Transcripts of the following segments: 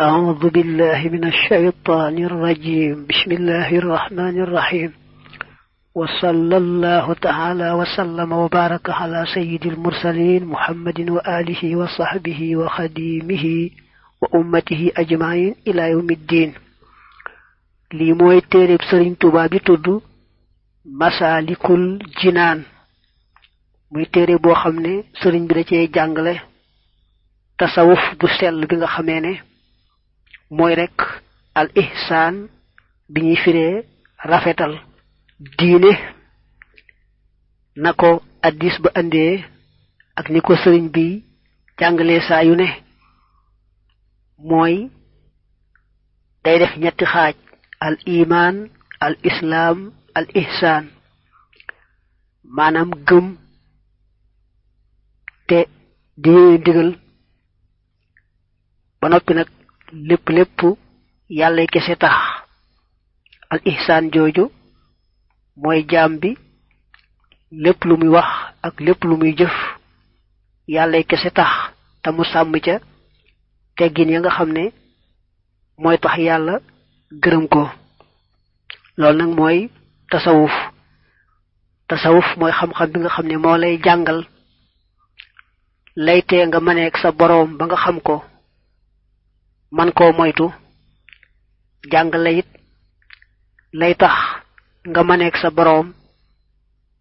أعوذ بالله من الشيطان الرجيم. بسم الله الرحمن الرحيم. وصلى الله تعالى وسلم وبارك على سيد المرسلين محمد وآله وصحبه وخديمه وأمته أجمعين إلى يوم الدين. لي موي تيريب سيرن توبا بي تود مسالكul jinan muy téré bo xamné sëriñ bi da cey jàngale tasawuf bu sell bi nga xamé ne mooy rek al ihsaan bi ñuy firee rafetal diine na ko addis ba andee ak ni ko sëriñ bi jàngalee saa yu ne. mooy day def ñetti xaaj al iman al islaam al ihsaan. Maanaam gëm te di digal. Ba noppi nag lépp lépp yàlla kese tax al ihsaan jooju mooy jaam bi lépp lu muy wax ak lépp lu muy jëf yàlla kese tax te mu sàmm ca teggin ya nga xam ne mooy tax gërëm ko. Loolu nag mooy tasawuf. Tasawuf mooy xam-xam bi nga xam ne moo lay jàngal. Lay tee nga maneek sa boroom ba nga xam ko man koo moytu jàngale it lay tax nga maneek sa boroom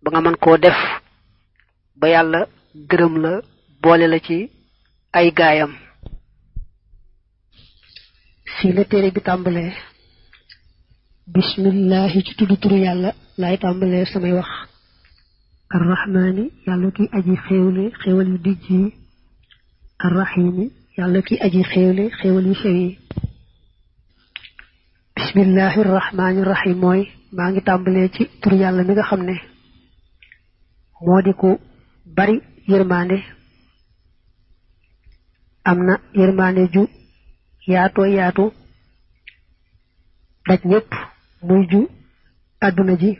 ba nga mën koo def ba yàlla gërëm la boole la ci ay gaayam. Fii la téere bi tàmbalee bismillahi ci tudd turu yàlla laay tàmbalee samay wax. Yàlla ki aji xéewle xéewal yu dijj arrahimi yàlla ki aji xéewle xéewal yu rahim mooy maa ngi tàmbalee ci tur yàlla mi nga xam ne moo di bari yërmande. Am na yërmande ju yaatoo yaatu daj ñëpp muy ju àdduna ji.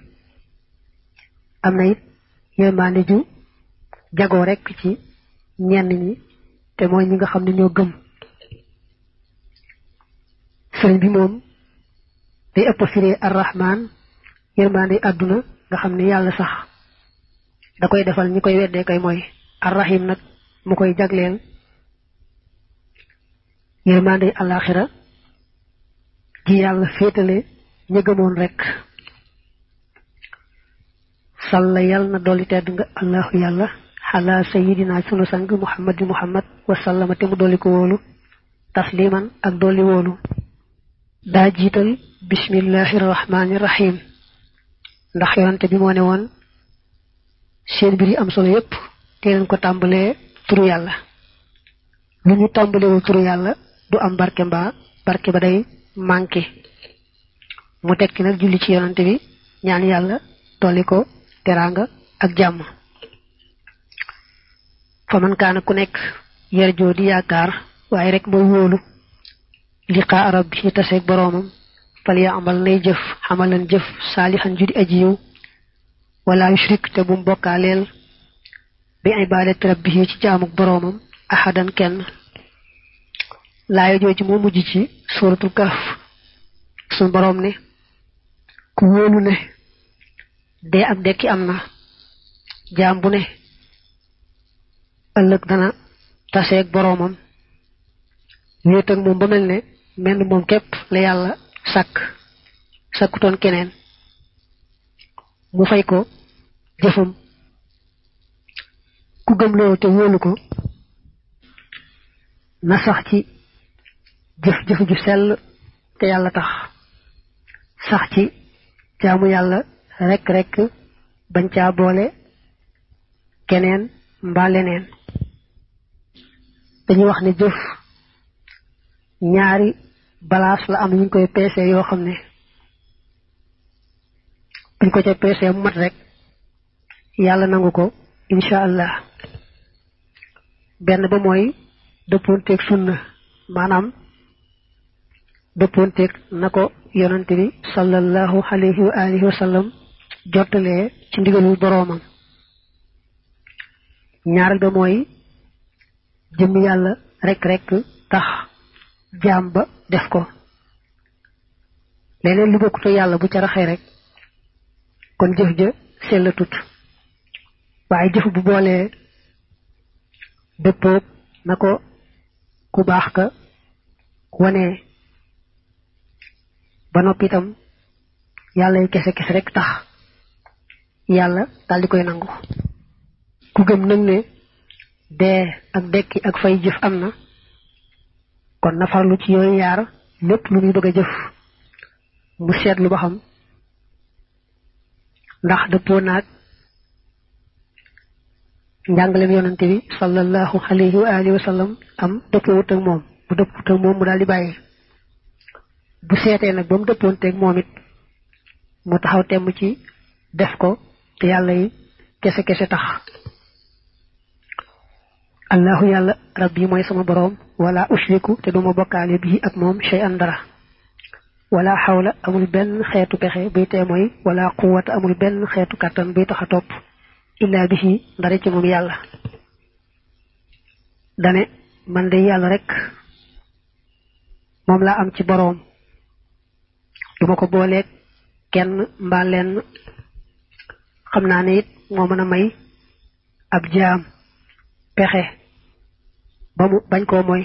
Am na it yërmande ju jagoo rekk ci ñenn ñi. Te mooy ñi nga xam ne ñoo gëm. Sëriñ bi moom day ëpp firee arrahman yërmande àdduna nga xam ne yàlla sax da koy defal ñi koy weddee koy mooy arrahim nag mu koy jagleel yërmande alaxira ji yàlla féetale ña gëmoon rek. Salla yàlla na dolli tedd nga allahu yàlla xalaa sayidina sunu sang muhammad muhammad wasallama te mu dolli ko wóolu tasliman ak dolli wóolu daa jiital bismillahi rahmaani rahim ndax yonante bi moo ne woon seen mbir yi am solo ko tàmbalee turu yàlla. Lu ñu tàmbalewul turu yàlla du am barke mbaa barke ba day manqué. Mu tekki nag julli ci yonante bi ñaan yàlla ak fa man kaana ku nekk yarjoo di yaakaar waaye rek mooy wóolu. Liqaa arab bi taseeg boroomam. Fal ya amal nay jëf xamalan jëf saalixan judi aji yiw. Wala yushrik te bum bokkaaleel bi ibadati rabbihi ci jaamuk boroomam ahadan kenn. Laaya jooju moo mujj ci suratul kahf. Sun boroom ne ku wóolu ne dee ak dekki am na. Bu ne ëllëg dana taseeg boroomam. Wéet ak moom ba mel ne képp la yàlla sàkk sàkkutoon keneen. Mu fay ko jëfam. Ku gëm loolu te wóolu ko na sax ci jëf-jëf ju sell te yàlla tax. Sax ci jaamu yàlla rek rek bañ caa boole keneen mbaa dañuy wax ne jëf ñaari balaas la am ñu koy peese yoo xam ne buñ ko ca peese mu mat rek yàlla nangu ko incha allah. benn ba mooy dëppoonteeg sunna maanaam dëppoonteeg na ko yonante bi sallallahu alayhi wa alihi wa sallam jottalee ci ndigalul boroomam. ñaareel ba mooy jëmm yàlla rek rek tax jaam ba def ko. Leneen lu bokkute yàlla bu ca raxee rek kon jëf ja sellatut waaye jëf bu boolee dëppoog na ko ku baax ka ba noppi itam yàlla yi kese kese rek tax yàlla koy nangu. Ku gëm nag ne dee ak dekki ak fay jëf am kon na farlu ci yooyu yaar lépp lu muy bëgg a jëf mu seetlu ba xam ndax dëppoo yonante bi sallallahu alayhi wa alihi wa sallam am dëppoowut ak moom bu dëpput ak moom mu daal di bàyyi. bu seetee nag ba mu dëppoonteeg moom mu taxaw ci def ko te yi kese kese tax allahu yàlla rabbi mooy sama boroom wala ushriku te duma bokkaale bii ak moom shay an dara. Wala xawla amul benn xeetu pexe buy tee mooy wala quwata amul benn xeetu kàttan buy tax a topp. Illa bihi ndare ci moom yàlla. Dane man de yàlla rek moom laa am ci boroom. Duma ko booleeg kenn mbaa lenn. Xam naa ne it ba mu bañ koo mooy.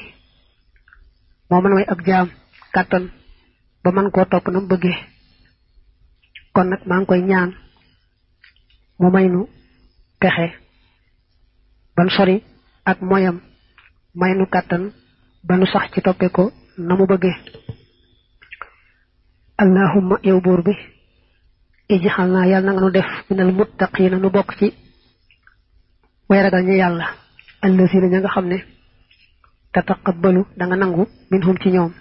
Moo mën may ab jaam kàttan ba mën koo topp na mu bëggee. Kon nag maa ngi koy ñaan mu may nu pexe ban sori ak moyam may nu kàttan ba nu sax ci ko na mu allahumma yow buur bi ijxal naa nga nu def minal muttaqiina nu bokk ci way ragal ñu yàlla allazina ña nga tataqabbalu da nga nangu minhum ci ñoom.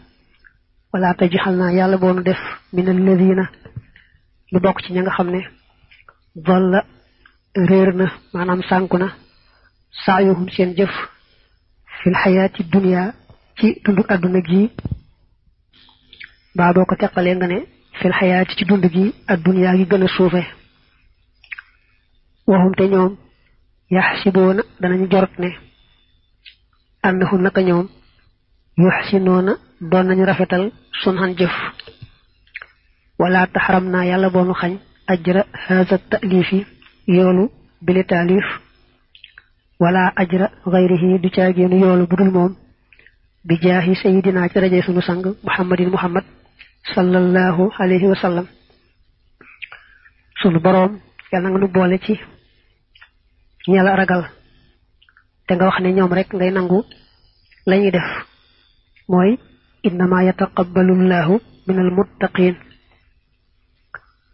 Wala yàlla boo nu def minal lazina nu bokk ci ña nga xam ne dalla réer na maanaam sànku na saayuhum seen jëf fil xayaati dunia ci dundu àdduna gi. Baa boo ko teqalee nga ne fil xayaati ci dund gi adduniyaa gi gën a suufe. Waxum te ñoom yaxsiboona danañu jorot ne annahu naka ñoom. Yuxsinoona doon nañu rafetal sunxan jëf. Wala taxaram naa yàlla boonu xañ ajra haza taalifi yoolu bile taalif. Wala ajra gayrihi du caageenu yoolu budul moom. Bi jaahi sayidina ci sunu sang muhammadin muhammad sallallahu alayhi wa sallam. Sunu boroom yàlla nga nu boole ci ñala ragal te nga wax ne ñoom rek ngay nangu lañuy def. Mooy innama yataqabbalu llahu min al muttaqin.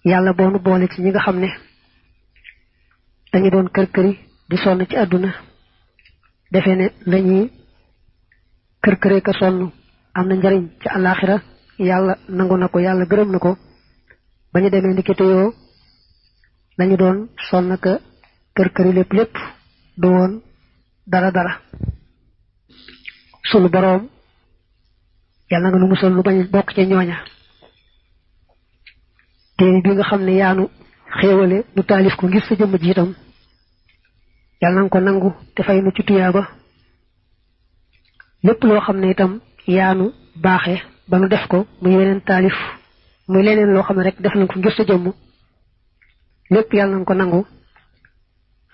Yàlla boo nu boole ci ñi nga xam ne dañu doon kër këri di sonn ci àdduna. Defe ne lañuy kër këree ka sonn. Am na njariñ ci àllaaxira. Yàlla nangu na ko yàlla gërëm na ko. Ba ñu demee lañu doon sonn ka kër këri lépp lépp dara dara. Sunu boroom yàlla nga nu musal lu bañ bokk ca ñooña. Téere bi nga xam ne yaanu xéewale nu taalif ko ngir sa jëmm ji itam. Yàlla nga ko nangu te fay nu ci tuyaaba. Lépp loo xam ne itam yaanu baaxe ba nu def ko muy weneen taalif muy leneen loo xam ne rek def nañ ko ngir sa jëmm. Lépp yàlla nga ko nangu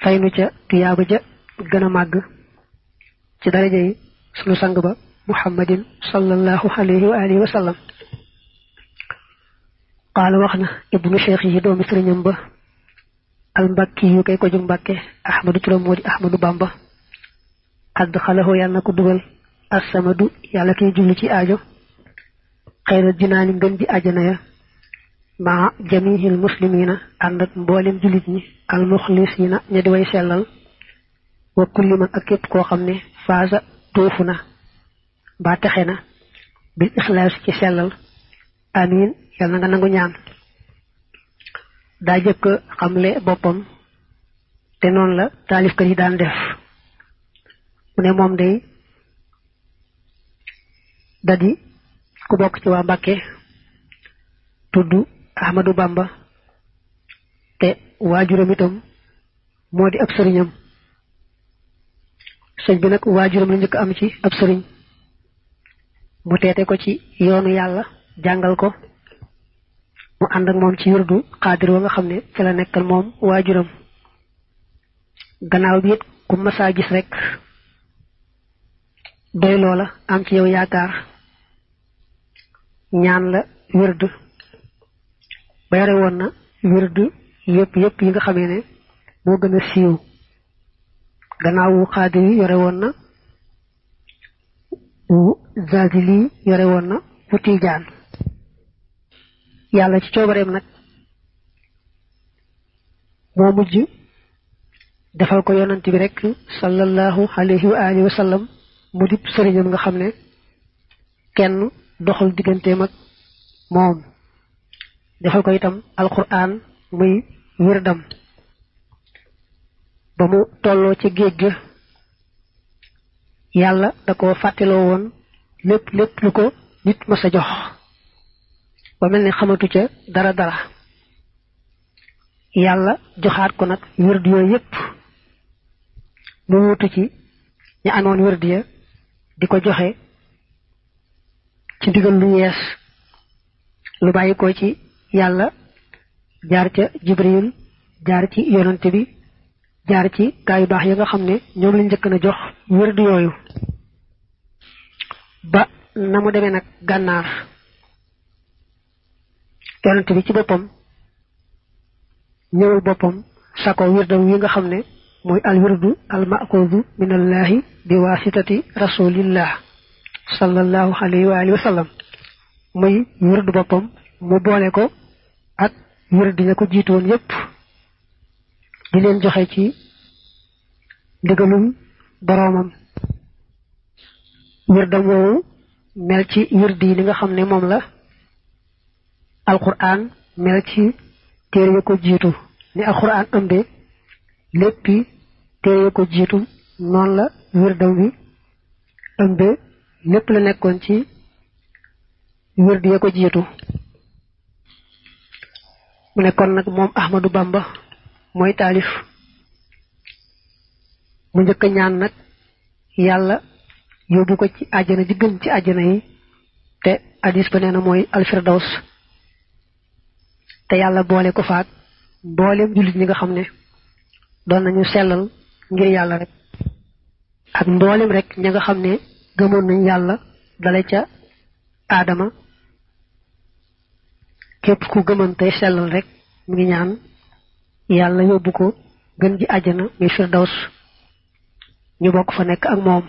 fay nu ca tuyaaba ja gën a màgg ci daraja yi sunu sang ba muhammadin sallallahu alayhi wa alihi wa sallam. Qaala wax na ibnu cheikh yi doomi sëriñam ba al mbakki yu kay ko jóg mbàkke ahmadu turam moo di ahmadu bamba. Add xalahoo yàlla na ko dugal assamadu yàlla kiy julli ci aajo. Xayra jinaani ngën ji ajana ya maa jamihil muslimina ànd ak mboolem jullit ñi al muxlisina ña di way sellal wa kulli man ak képp koo xam ne faasa tuufu na mbaa texe na bil ixlaas ci sellal amin yàlla nga nangu ñaan. Daa jëkk xamle boppam te noonu la daan def. Mu ne moom day dadi ku bokk ci waa Mbàkke tudd Ahmadu Bamba te waajuram itam moo di ab sëriñam sëñ bi nag waajuram la njëkk am ci ab sëriñ. Mu teete ko ci yoonu yàlla jàngal ko. Mu ànd ak moom ci wirdu xaadir wa nga xam ne ci la nekkal moom waajuram. Gannaaw bi it ku masaa gis rek doy loola am ci yow yaakaar. Ñaan la wird ba yore woon na wird yëpp yëpp yi nga xamee ne moo gën a siiw xaadir yi yore woon na wu zazili yore woon na wu tiijaan yàlla ci coobareem nag moo mujj defal ko yonant bi rek sallallahu alayhi wa alihi wa sallam mu dib sëriñam nga xam ne kenn doxal digganteem ak moom. Defal ko itam alquran muy wirdam ba mu tolloo ci géej ga yàlla da ko fàttiloo woon lépp lépp lu ko nit mas a jox. Ba mel ni xamatu ca dara dara. Yàlla joxaat ko nag wird yooyu yépp. Mu wutu ci ña amoon wird ya di ko joxe ci ndigal lu yees. Lu bàyyi ko ci yàlla jaar ca jibril jaar ci yonante bi jaar ci gaa yu baax yi nga xam ne ñoom lañ na jox wird yooyu. Ba na mu demee nag gànnaar. Yonante bi ci boppam ñëwal boppam sako wirdam yi nga xam ne mooy al wirdu al maaxuudu min allahi bi wasitati rasulillah sallallahu alayhi wa alihi wa sallam. Muy wirdu boppam mu boole ko ak wirdi ña ko jiitoon yépp di leen joxe ci ndigalum boroomam. Wirdam woowu mel ci wirdi yi li nga xam ne moom la alquran mel ci téere ya ko jiitu. Ni alquran ëmbe léppi téere ya ko jiitu noonu la wirdam wi ëmbe lépp la nekkoon ci wirdi ya ko jiitu. Mu nekkoon nag moom Ahmadou Bamba mooy taalif. Mu njëkk ñaan nag yàlla yóbbu ko ci àjjana ji gën ci àjjana yi. Te hadis ba nee na mooy alfirdaws. Te yàlla boole ko faak mbooleem jullit ñi nga xam ne doon nañu sellal ngir yàlla rek. Ak mboolem rek ña nga xam ne gëmoon nañ yàlla dale ca aadama. Képp ku gëmoon tey sellal rek mu ngi ñaan yàlla yóbbu ko gën ji àjjana muy firdaws. Ñu bokk fa nekk ak moom.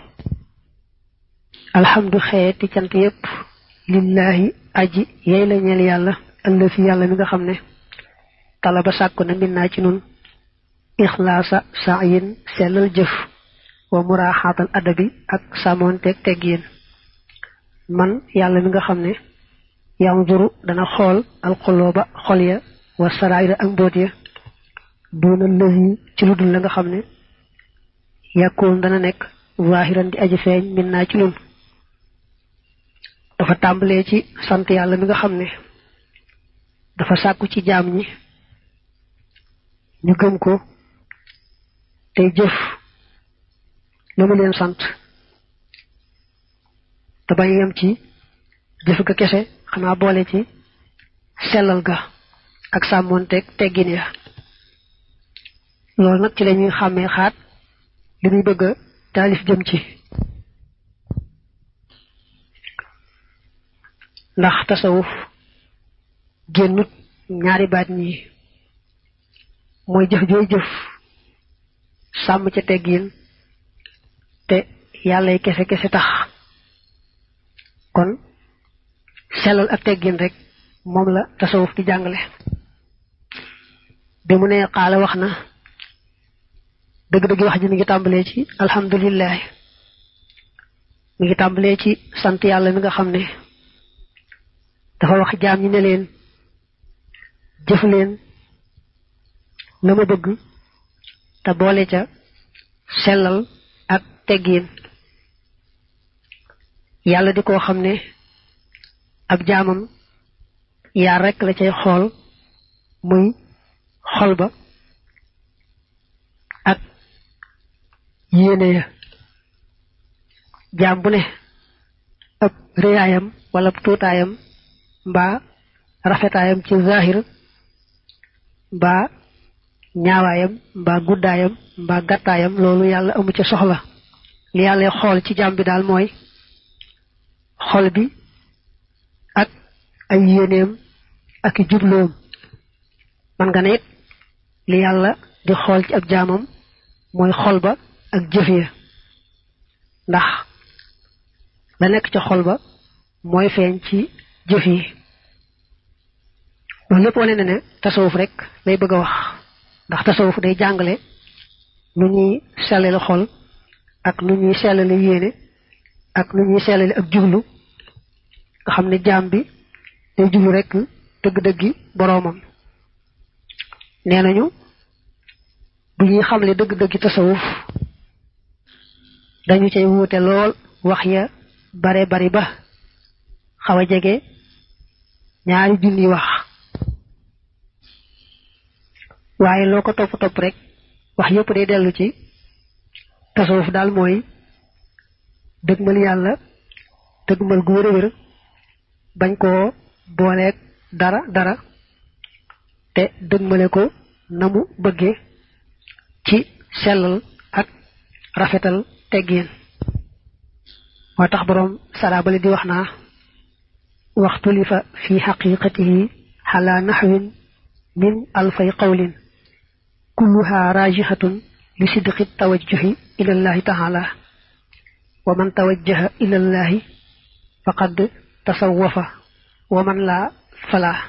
Alhamdu xeeti cant yépp. Lillahi aji yey la ñeel yàlla fi yàlla mi nga xam ne. Tala ba sàkku na min naa ci nun. Ixlaasa saayin sellal jëf. Wa muraaxaatal adabi ak sàmmoonteeg teggiin man yàlla mi nga xam ne. Yanzuru dana xool alxulooba xol ya wa saraayira ak mbóot ya doona lësi ci lu dul la nga xam ne yàkkoon dana nekk waahiran di aji feeñ min naa ci nun dafa tàmbalee ci sant yàlla mi nga xam ne dafa sàkku ci jaam ñi ñu gëm ko tey jëf la mu leen sant te bañ yem ci jëf ga kese xanaa boole ci sellal ga ak sàmmoonteeg teggin ya loolu nag ci la ñuy xàmmee xaat li bëgg a taalif jëm ci. Ndax tasawuf génnut ñaari baat ñi mooy jëf jooy jëf sàmm ca teggin te yàllay kese kese tax. Kon sellal ak teggin rek moom la tasawuf di jàngale. Bi mu ne dëgg-dëgg wax ji mi ngi tàmbalee ci alhamdulilah mi ngi tàmbalee ci sant yàlla mi nga xam ne dafa wax jaam ñi ne leen jëf leen la ma bëgg te boole ca sellal ak teggiin yàlla di koo xam ne ab jaamam yaar rekk la cay xool muy xol ba ak yéene ya jaam bu ne ab réyaayam wala tuutaayam mbaa rafetaayam ci zahir mbaa ñaawaayam mbaa guddaayam mbaa gàttaayam loolu yàlla amu ca soxla. Li yàlla xool ci jaam bi daal xol bi ak ay yéeneem ak jubloom. Man nga ne li yàlla di xool ci xol ba ak jëf ya. Ndax la nekk ca xol ba mooy feeñ ci jëf yi. Loolu lépp wane na ne tasawuf rek lay bëgg wax. Ndax tasawuf day jàngale nu ñuy sellale xol ak nu ñuy sellale yéene ak nu ñuy sellale ak jublu. Nga xam ne jaam bi day jublu rek dëgg-dëggi boroomam. Nee nañu bu ñuy xamle dëgg-dëggi tasawuf dañu cay wuute lool wax ya bare bari ba xaw a jege ñaari junni wax. Waaye loo ko topp topp rek wax yépp day dellu ci tasawuf daal mooy dëgmal yàlla dëgmal gu wér bañ koo booleeg dara dara te dëgmale ko na mu bëggee ci sellal ak rafetal teggin moo tax boroom saraabale di wax naa waxtulifa fi xaqiqatihi xala naxwin min alfay qawlin kulluha rajihatun li sidqi tawajjuhi ila llahi taala wa man tawajjaha ila llahi faqad tasawafa wa man laa falaa.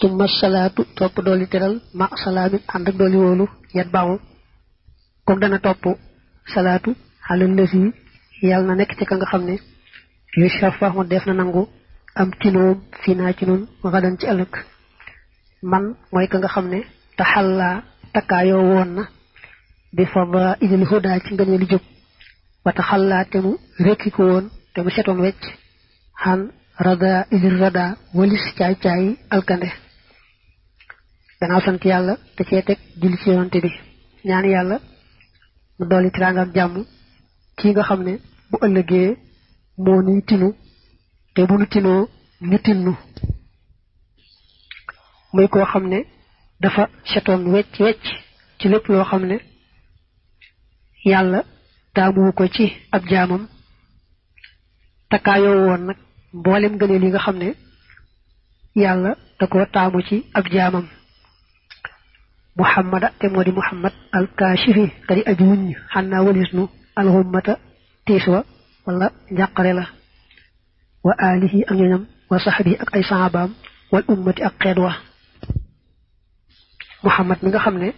Tumma salaatu topp dooli teral ma salaamin ànd ak dooli wóolu comme dana topp salaatu xalal lësi yàlla na nekk ci ka nga xam ne yu shafa mu def na nangu am tinoom fii naa ci xadan ci man mooy ka nga xam ne taxallaa takkaayoo na bi fada idil huda ci ngënee li jóg wa taxallaa te mu rekki ko te wecc rada idil rada walis caay caay alkande. Gannaaw sant yàlla te cee teg julli ci bi. Ñaan mu dolli tiraanga ak jàmm kii nga xam ne bu ëllëgee moo nuy tinu te bu nu tinoo ñu tinnu muy koo xam dafa setoon wecc wecc ci lépp loo xam ne yàlla ko ci ab jaamam. Takkaayoo woon nag mboolem ngëneel yi nga xam ne da ko ci ab muhammada te moo di muhammad alkaashifi te di aji wuñ xannaa walis nu alxummata tiis wa wala njàqare la. Wa alihi ak wa saxbi ak ay wal ummati ak wa. Muhammad mi nga xam ne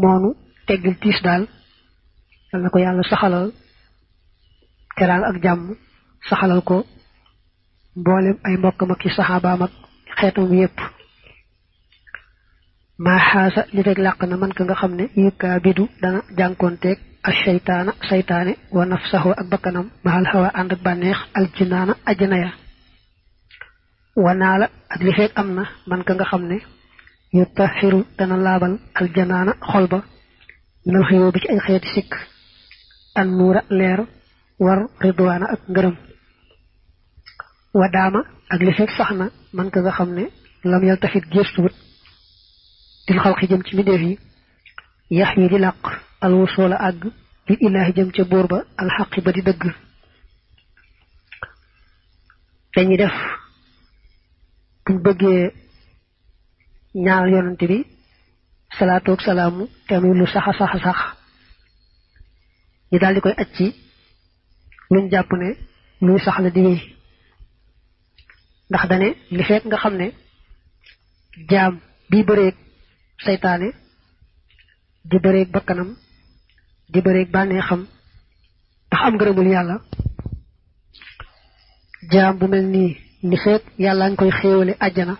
moonu teggil tiis daal yal ko saxalal teraang ak jàmm saxalal ko mboolem ay mbokkam ak i ak ajjana ya wanaa la ak li fekk am na man ka nga xam ne yu taxiru dana laabal aljanaana xol ba minal xëyoo bi ci ay xeeti sikk an nuura leer war ridwaana ak ngërëm wa daama ak li fekk sax na man ka nga xam ne lam yal tafit gëstuwut dil xalqi jëm ci mbindeef yi yax yi di làq alwusoola àgg lil ilaahi jëm ca buur ba alxaqi ba di dëgg. Dañuy def buñ bëggee ñaanal yonante bi salaatu ak salaamu te muy lu saxa saxa sax ñu daal di koy aj ci luñ jàpp ne luy sax la di ndax dane li fekk nga xam ne jaam bii bëreeg seytaane di bëreeg bakkanam di bëreeg bànnee xam ndax am ngërëmul yàlla. Jaam bu mel nii li fekk yàlla nga koy xéewale àjjana.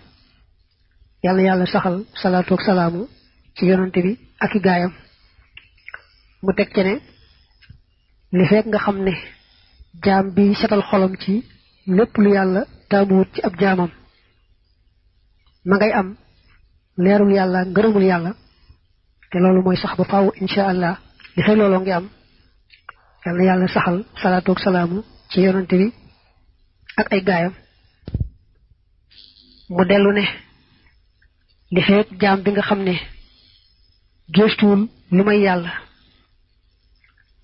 Yàlla yàlla saxal salaatu ak salaamu ci yonante bi ak i gaayam. Mu teg ci ne li nga xam ne jaam bi setal xolam ci lépp lu yàlla taamuwut ci ab jaamam. Ma ngay am leerul yàlla ngërëmul yàlla. Te loolu mooy sax ba faaw insha allah li fekk looloo ngi am. Yàlla yàlla saxal salaatu ak salaamu ci yonante bi ak ay gaayam. Mu dellu ne li feek jaam bi nga xam ne lu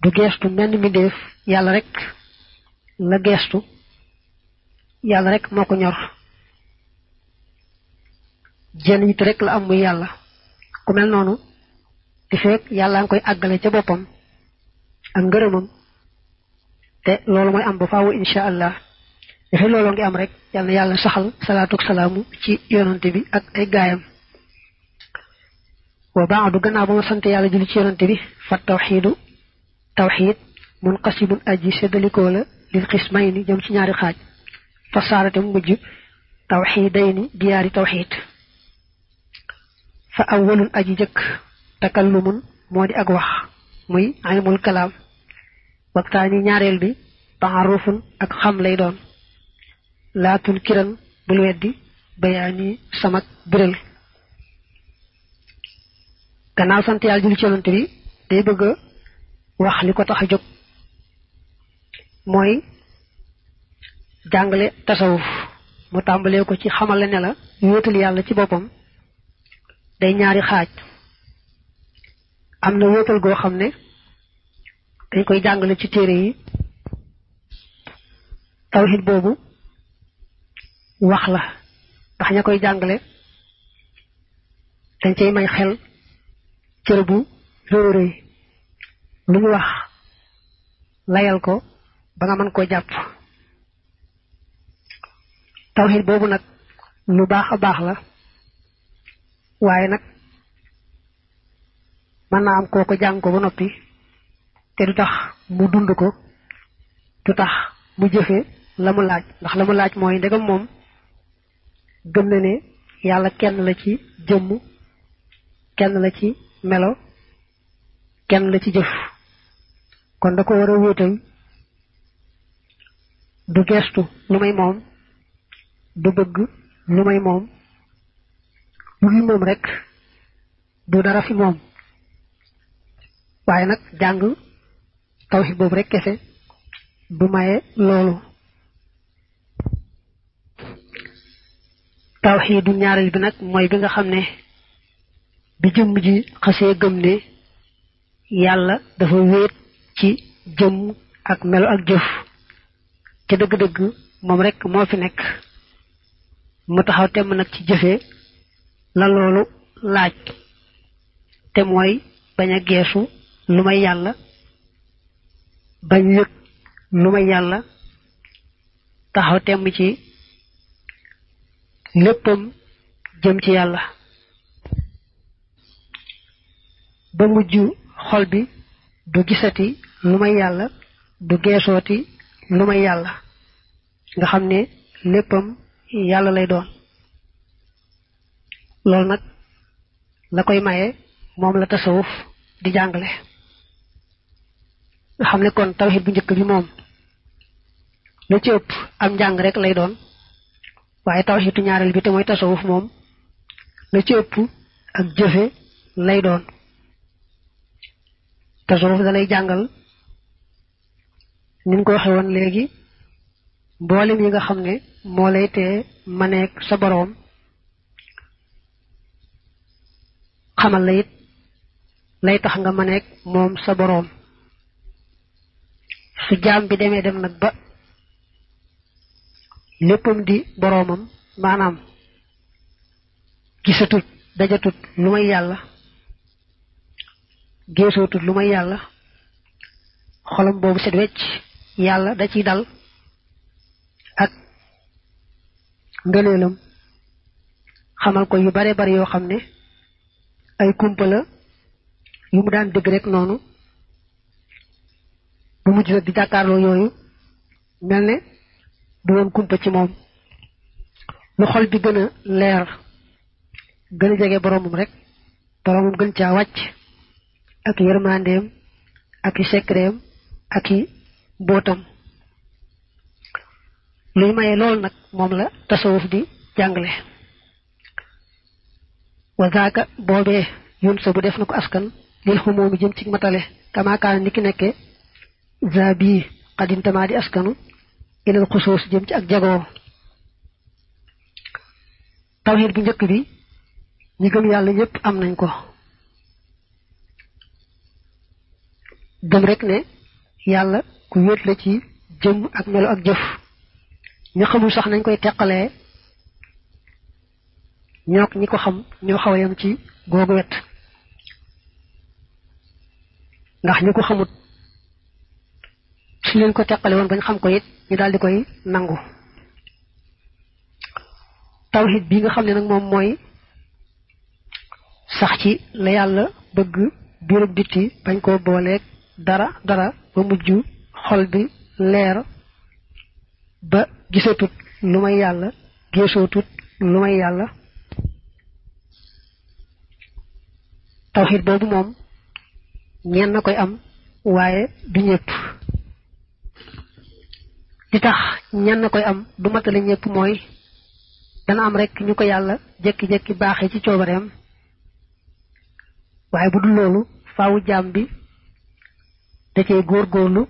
du geestu menn mbindéef yàlla rek la geestu yàlla rek moo ñor jenn yitt rek la am muy yàlla. Ku mel noonu di fekk yàlla nga koy àggale ca boppam ak ngërëmam. Te loolu mooy am ba faawu insha allah. Dafay looloo ngi am rek yàlla yàlla saxal salaatu salaamu ci yonante bi ak ay gaayam. Wa baadu gannaaw ba ma sant yàlla julli ci yonante bi fa tawxiidu tawxiid mun qasibun aji séddalikoo la lil xismayni jëm ci ñaari xaaj. Fa saarate mu mujj diyaari tawxiid fa awwalun aji jëkk takallumun moo di ak wax muy ilmul kalaam. Waxtaani ñaareel bi taarufun ak xam lay doon. Laatul kiran bul weddi bayaani samak biral. Gannaaw sant yàlla julli ci bi day bëgg a wax li ko tax jóg. Mooy jàngale tasawuf. Mu tàmbalee ko ci xamale ne la wéetal yàlla ci boppam. Day ñaari xaaj. Am na wéetal goo xam ne dañ koy jàngale ci téere yi. Tawhid boobu wax la ndax ña koy dañ cay may xel cër bu rëy lu ñu wax layal ko ba nga mën koo jàpp. Tawhid boobu nag lu baax a baax la waaye nag mën naa am kooko jàng ko ba noppi te du tax mu dund ko du tax mu jëfe la mu laaj. Ndax la mu laaj mooy ndegam moom gëm na ne yàlla kenn la ci jëmm kenn la ci melo kenn la ci jëf. Kon da ko war a wéetal du gestu lu may moom du bëgg lu may moom lu dul rek. du dara fi moom. waaye nag jàng tawhid boobu rek kese du maye loolu. tawxiidu ñaareel bi nag mooy bi nga xam ne bi jëmm ji xasee gëm ne yàlla dafa wéet ci jëmm ak melo ak jëf. ca dëgg-dëgg moom rek moo fi nekk. mu taxaw temm nag ci la loolu laaj. Te mooy bañ a geesu lu may yàlla bañ yëg lu may yàlla taxaw temm ci léppam jëm ci yàlla. Ba mujj xol bi du gisati lu may yàlla du geesooti lu may yàlla. Nga xam ne léppam yàlla lay doon loolu nag la koy maye moom la tasawuf di jàngale. Nga xam ne kon tawhid bu njëkk bi moom la ci ëpp am njàng rek lay doon waaye tawhidu ñaareel bi te mooy tasawuf moom la ci ëpp ak jëfe lay doon. Tasawuf da lay jàngal ni ko waxe woon léegi mboolem yi nga xam ne moo lay tee maneek sa boroom xamal la it lay tax nga maneek moom sa boroom. Su jaam bi demee dem nag ba léppam di boroomam maanaam gisatut dajatut lu may yàlla géesootut lu may yàlla xolam boobu set wecc yàlla da ciy dal ak ngëneelam. Xamal ko yu bare bare yoo xam ne ay kumpa la yu mu daan dégg rek noonu bu mujj nag di jàkkaarloo yooyu mel ne du woon kumpa ci moom. Lu xol bi gën a leer gën a jege boroomam rek boroomam gën caa wàcc ak yërmandeem ak ak i mbootam. Luy maye loolu nag la tasawuf di jàngale وذاك بوبي يونس بو اسكن للهموم جيم تيك ماتالي كما كان نيكي نيكي زابي قد انتما دي اسكنو إلى الخصوص جيم تي اك جاغو توحيد بي نيك بي ني گم يالا ييب ام نانكو دم ريك ني يالا كو ويت لا سي جيم اك ملو اك ñook ñi ko xam ñoo xaw a ci googu wet. ndax ñi ko xamut su leen ko teqale woon bañ xam ko it ñu daal di koy nangu. tawhid bi nga xam ne nag moom mooy sax ci la yàlla bëgg biirub bitti bañ koo booleeg dara dara ba mujj xol bi leer ba gisatut lu may yàlla géesootut lu may yàlla tawhid boobu moom ñeen na koy am waaye du ñëpp li tax ñenn na koy am du matale ñëpp mooy dana am rek ñu ko yàlla jekki-jekki baaxee ci coobareem. Waaye bu dul loolu faawu jaam bi da cee góorgóorlu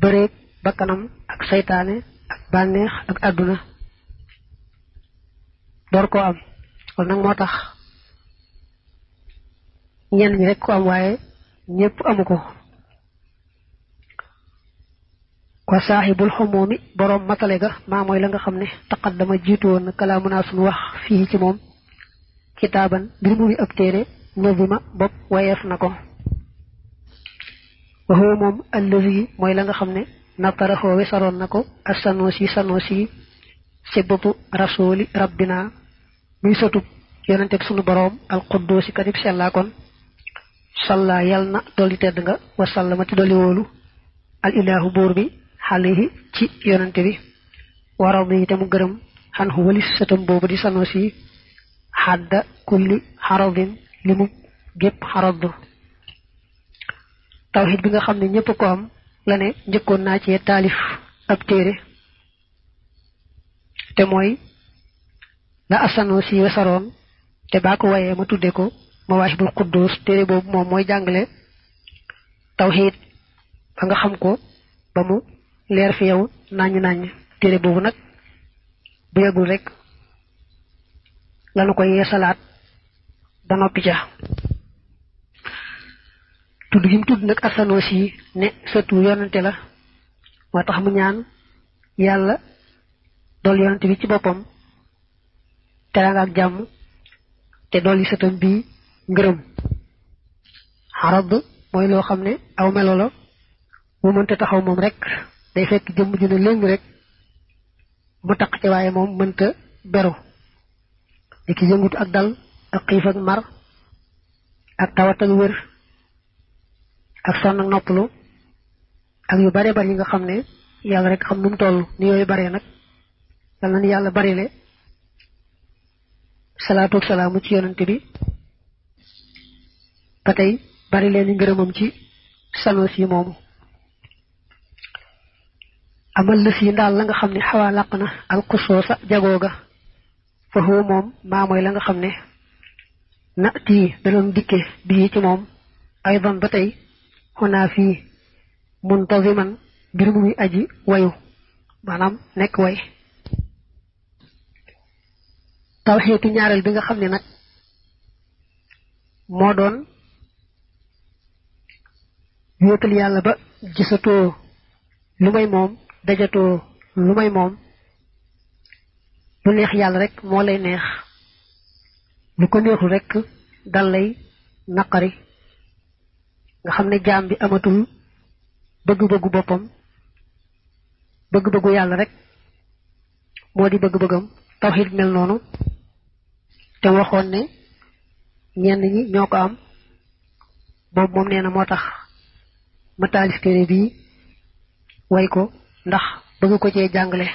bëreeg bakkanam ak saytaane ak bànneex ak àdduna door koo am. Kon nag moo tax ñenn ñi rek ko am waaye ñëpp amu ko. Wa saaxibul xumoomi boroom matale ga maa mooy la nga xam ne taqaddama jiitu woon na kalaamu naa suñu wax fii ci moom. Kitaaban mbir mu ab téere nazima bopp wayeef na ko. Wa huwa moom allazi mooy la nga xam ne nataraxoo wesaroon na ko ak sanoosi sanoosi sibbatu rasuli rabbina muy sotub yonente bi sunu boroom al quddoosi kadib sellaa kon salla yal na dolli tedd nga wasallama ti dolli wóolu al ilaahu buur bi xalihi ci yonante bi. Waraw bi te mu gërëm xan xu walis sëtam boobu di sanosi xadda kulli xaradin li mu gépp xaradu tawxid bi nga xam ne ñëpp ko am la ne njëkkoon naa ci taalif ab téere. Te mooy la asanosi wesaroon te baa ko ma tudde ko mawaahibul quddus téere boobu moom mooy jàngale tawxid ba nga xam ko ba mu leer fi yow naññ naññ téere boobu nag bu yegul rek lanu koy yeesalaat ba noppi ca. Tudd gi tudd nag asanoos yi ne sëtu yonante la moo tax mu ñaan yàlla dool yonante bi ci boppam ak te dool yi bii ngërëm. Xarab mooy loo xam ne aw melo la mu mënta taxaw moom rek day fekk jëmm ju ne léegi rek mu taq ci waaye moom mënta beru. Di ki yëngut ak dal ak xiif ak mar ak tawat ak wér ak sonn ak noppalu ak yu bare bari yi nga xam ne yàlla rek xam nu mu toll ni yooyu bare nag yal na yàlla barile salaatu ak salaamu ci yonante bi ba tey bari leen ngërëmam ci sanoos yi moomu. Amal la si ndaal la nga xam ne xawaa làq na alxusoo sa jagoo ga. Fa huwa moom maa mooy la nga xam ne na tii danoon dikke bii ci moom. Ay don ba tey xunaa fii muntaziman muy aji wayu maanaam nekk way. Tawxiitu ñaareel bi nga doon wéetal yàlla ba gisatoo lu may moom dajatoo lu may moom lu neex yàlla rek moo lay neex. Lu ko neexul rek dal lay naqari. Nga xam ne jaam bi amatul bëgg-bëggu boppam. Bëgg-bëggu yàlla rek moo di bëgg-bëggam. Tawxiid mel noonu. Te waxoon ne ñenn ñi ñoo ko am. Boobu moom nee na ma taalif téere bii way ko ndax bëgg ko cee jàngale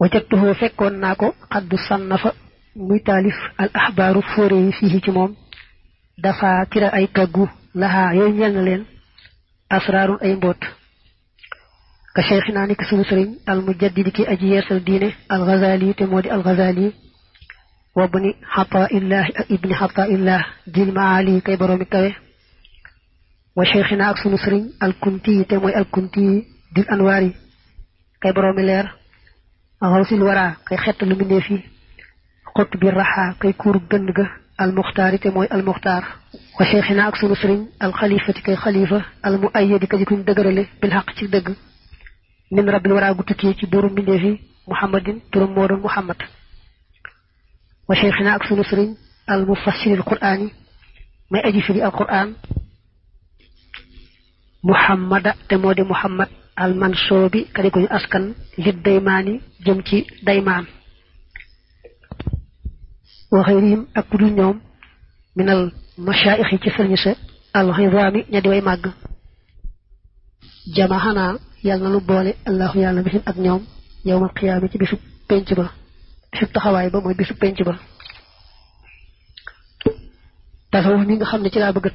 wajatuhoo fekkoon naa ko xaddu sànnafa muy taalif al axbaaru fóore yi fii ci moom dafa tira ay kaggu laxaa yooyu ñeel na leen asraarun ay mbóot ka cheikhinaa ni ki sunu sëriñ al mujaddidi ki aji yeesal diine al ghazali te moo di al ghazali wa bni xataa illahi ak ibni xataa illah jil maali kay boroomi kawe وشيخنا أكس نصرين الكنتي تموي الكنتي دي الأنواري كي برو ملير أغلس الورا كي خط المنفي قط بالرحا كي كور بندق المختار تموي المختار. وشيخنا أكس نصرين الخليفة كي خليفة المؤيد كي يكون دقرلي بالحق تدق من رب الورا قتكي كي برو منفي محمد ترمور محمد. وشيخنا أكس نصرين المفسر القرآني. ما أجي في القرآن. Muhammada te muhammad al mansoobi kadi ko askan lit daymaani jëm ci daymaan wa xayrihim ak ku dul ñoom minal mashaayixi ci sëriñ sa al xizaami ña di way màgg. Jamaxanaa yàlla na lu boole allahu yàlla bisim ak ñoom yowmal qiyaama ci bisu ba ba bisu ba. Tasawuf mi nga xam ci bëgg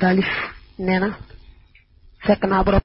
fekk naa borom